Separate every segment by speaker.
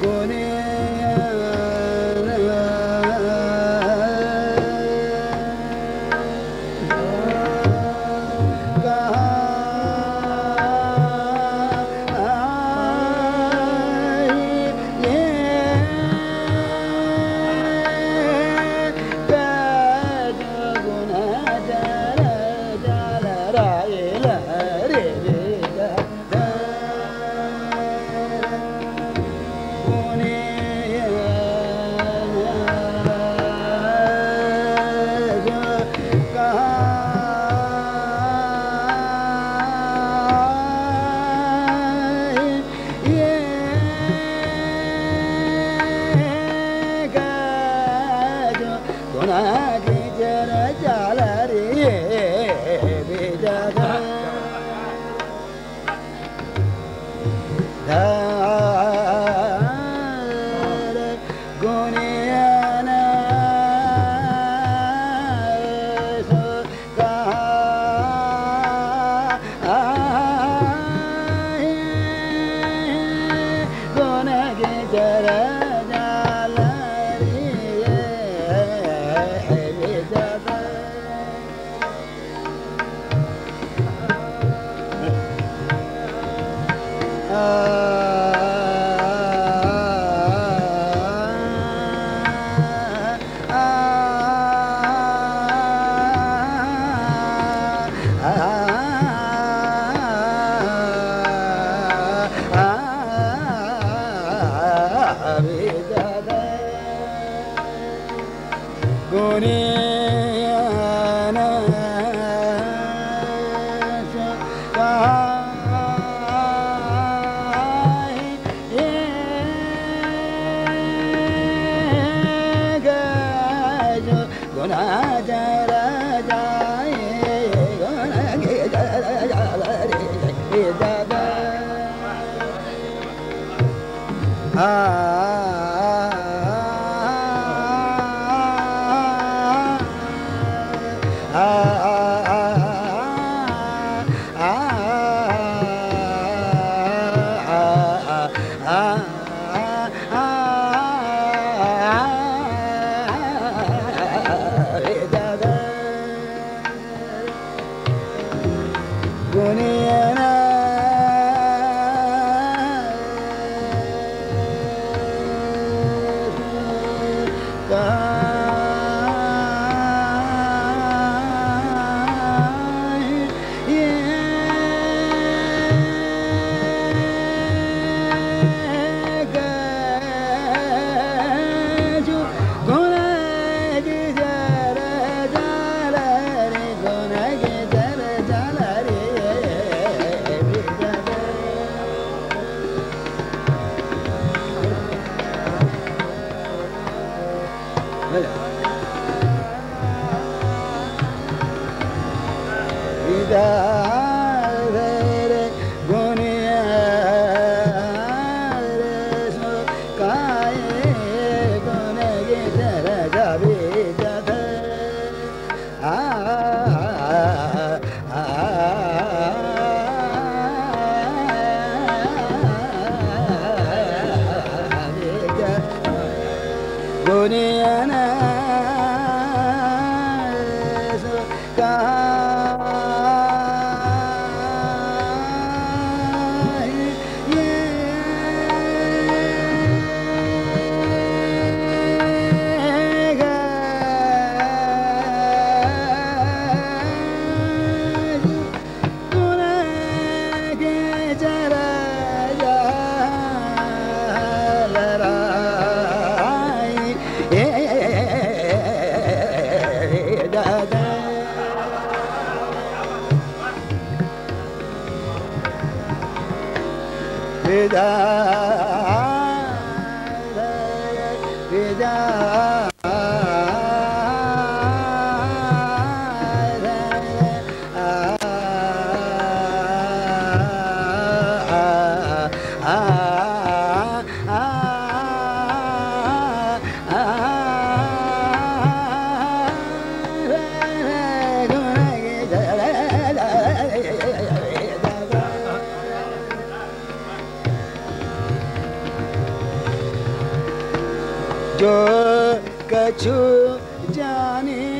Speaker 1: 过年。Krishna Ah. da. जो कछु जाने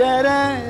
Speaker 1: da da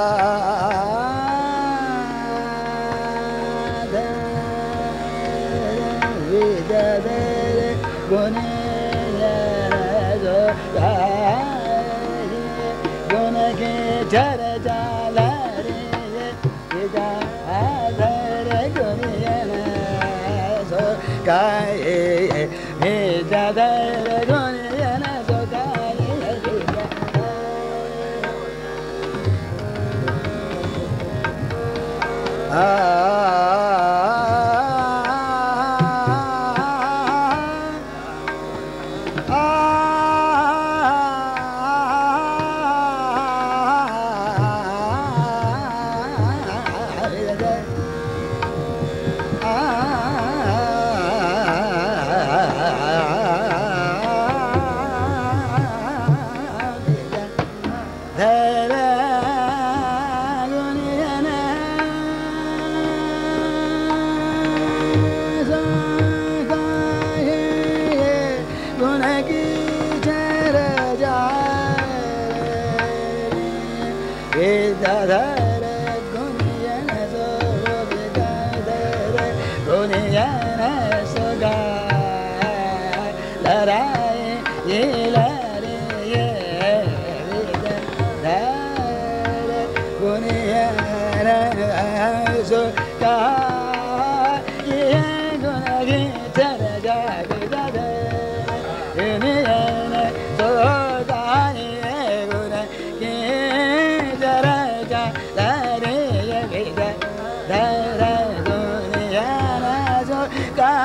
Speaker 1: ನನಗೆ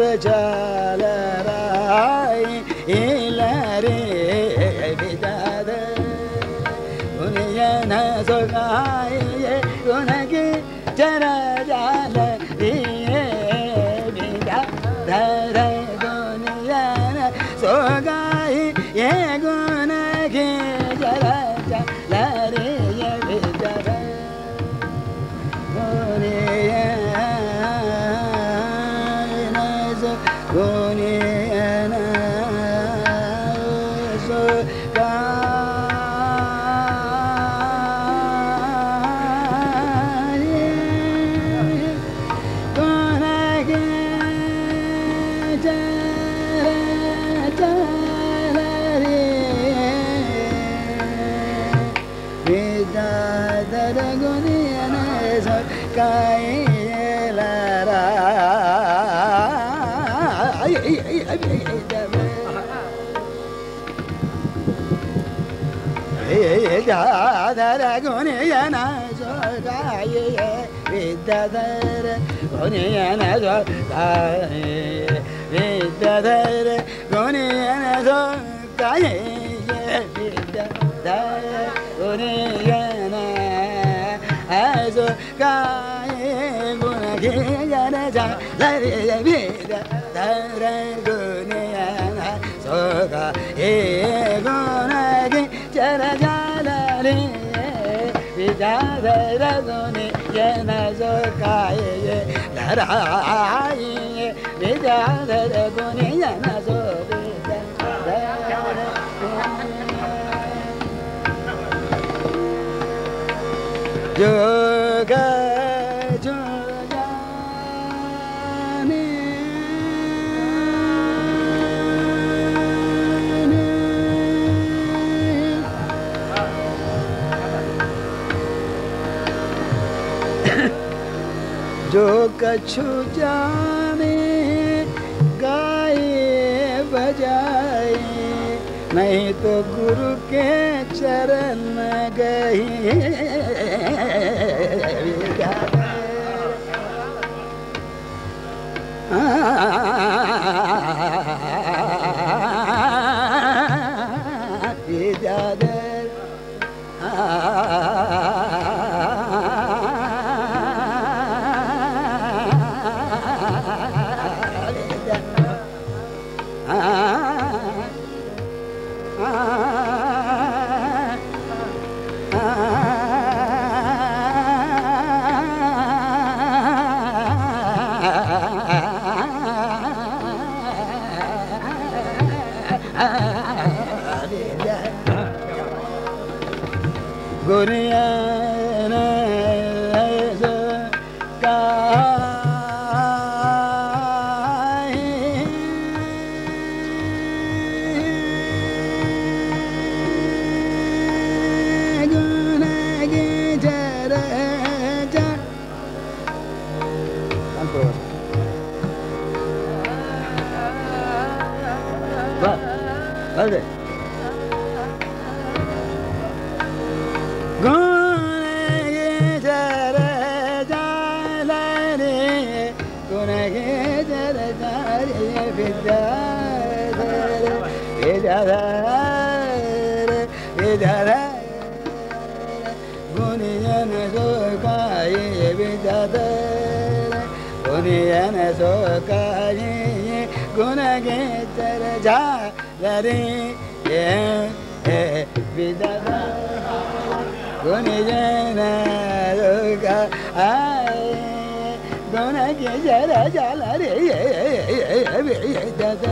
Speaker 1: dercelere ileri bidadı Dünya ne zorlar? ಗುಣಿಯನ ಸೋಗಾಯ ವಿದ್ಯಧರ ಗುಣಿಯನ ಸೋಗಾಯ ವಿದ್ಯಧರ ಗುಣಿಯನ ಸೋಗಾಯ ವಿದ್ಯಧರ ಗುಣಿಯನ ಸೋಗಾಯ ಗುಣಗಿಯನ ಜರಿಯ ವಿದ್ಯಧರ ಗುಣಿಯನ ಸೋಗಾಯ ಗುಣಗಿ ಚರ ಜಾಲರಿ ವಿಜಾಧರ ಗುಣಿ ಜನ ಸೋಕಾಯ ಧರಾಯಿ ವಿಜಾಧರ ಗುಣಿ ಜನ ಸೋ ಯೋಗ जो कछु जाने गाए बजाए। नहीं तो गुरु के चरण गई विद्याधर ಗುಣಗೇತರ ಜಾಲರಿ ವಿಧದ ಗುಣಜನ ಲೋಕ ಗುಣಗೆ ಜರ ಜಾಲರಿ ವಿಧದ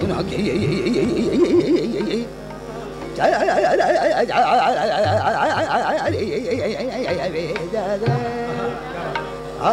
Speaker 1: ಗುಣಗೆ ವಿಧದ ಆ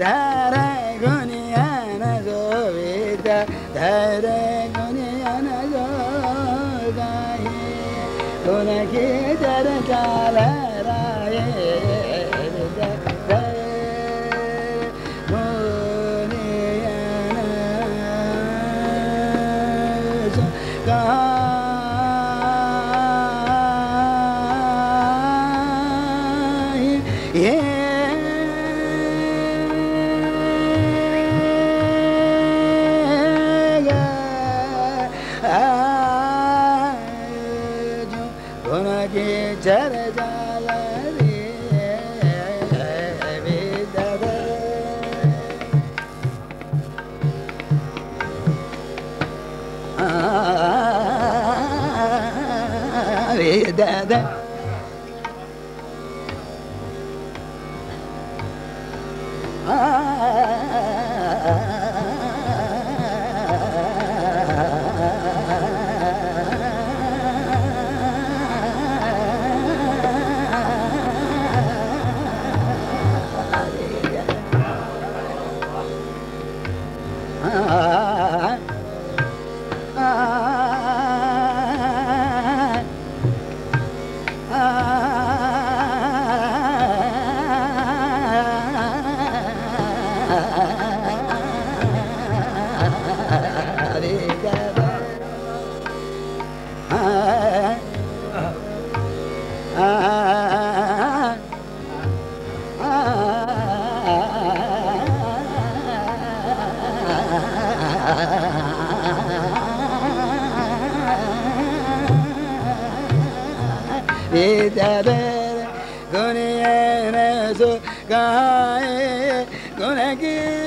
Speaker 1: ধারা গুনিয়ান জবিতা ধারা গুনিয়ান গায়ে তোনাকে যারা চালা রায়ে God. Yeah. Gune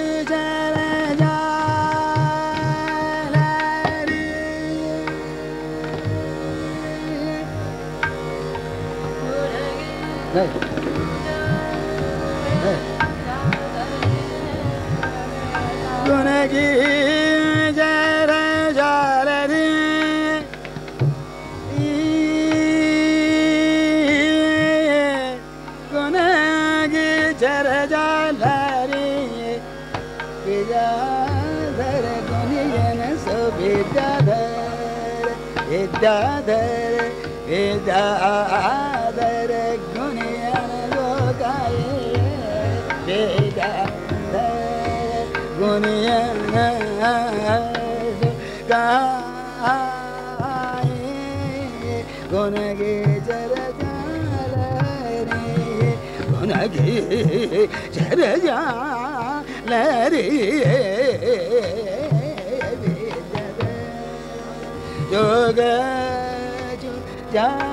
Speaker 1: Vidyadhar Vidyadhar Vidyadhar गुनियन गो गाये विद्याधर गुनियन गाये गुनगे जर जाल रे गुनगे जर जाल रे जोग जो जो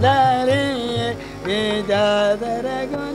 Speaker 1: da da da da da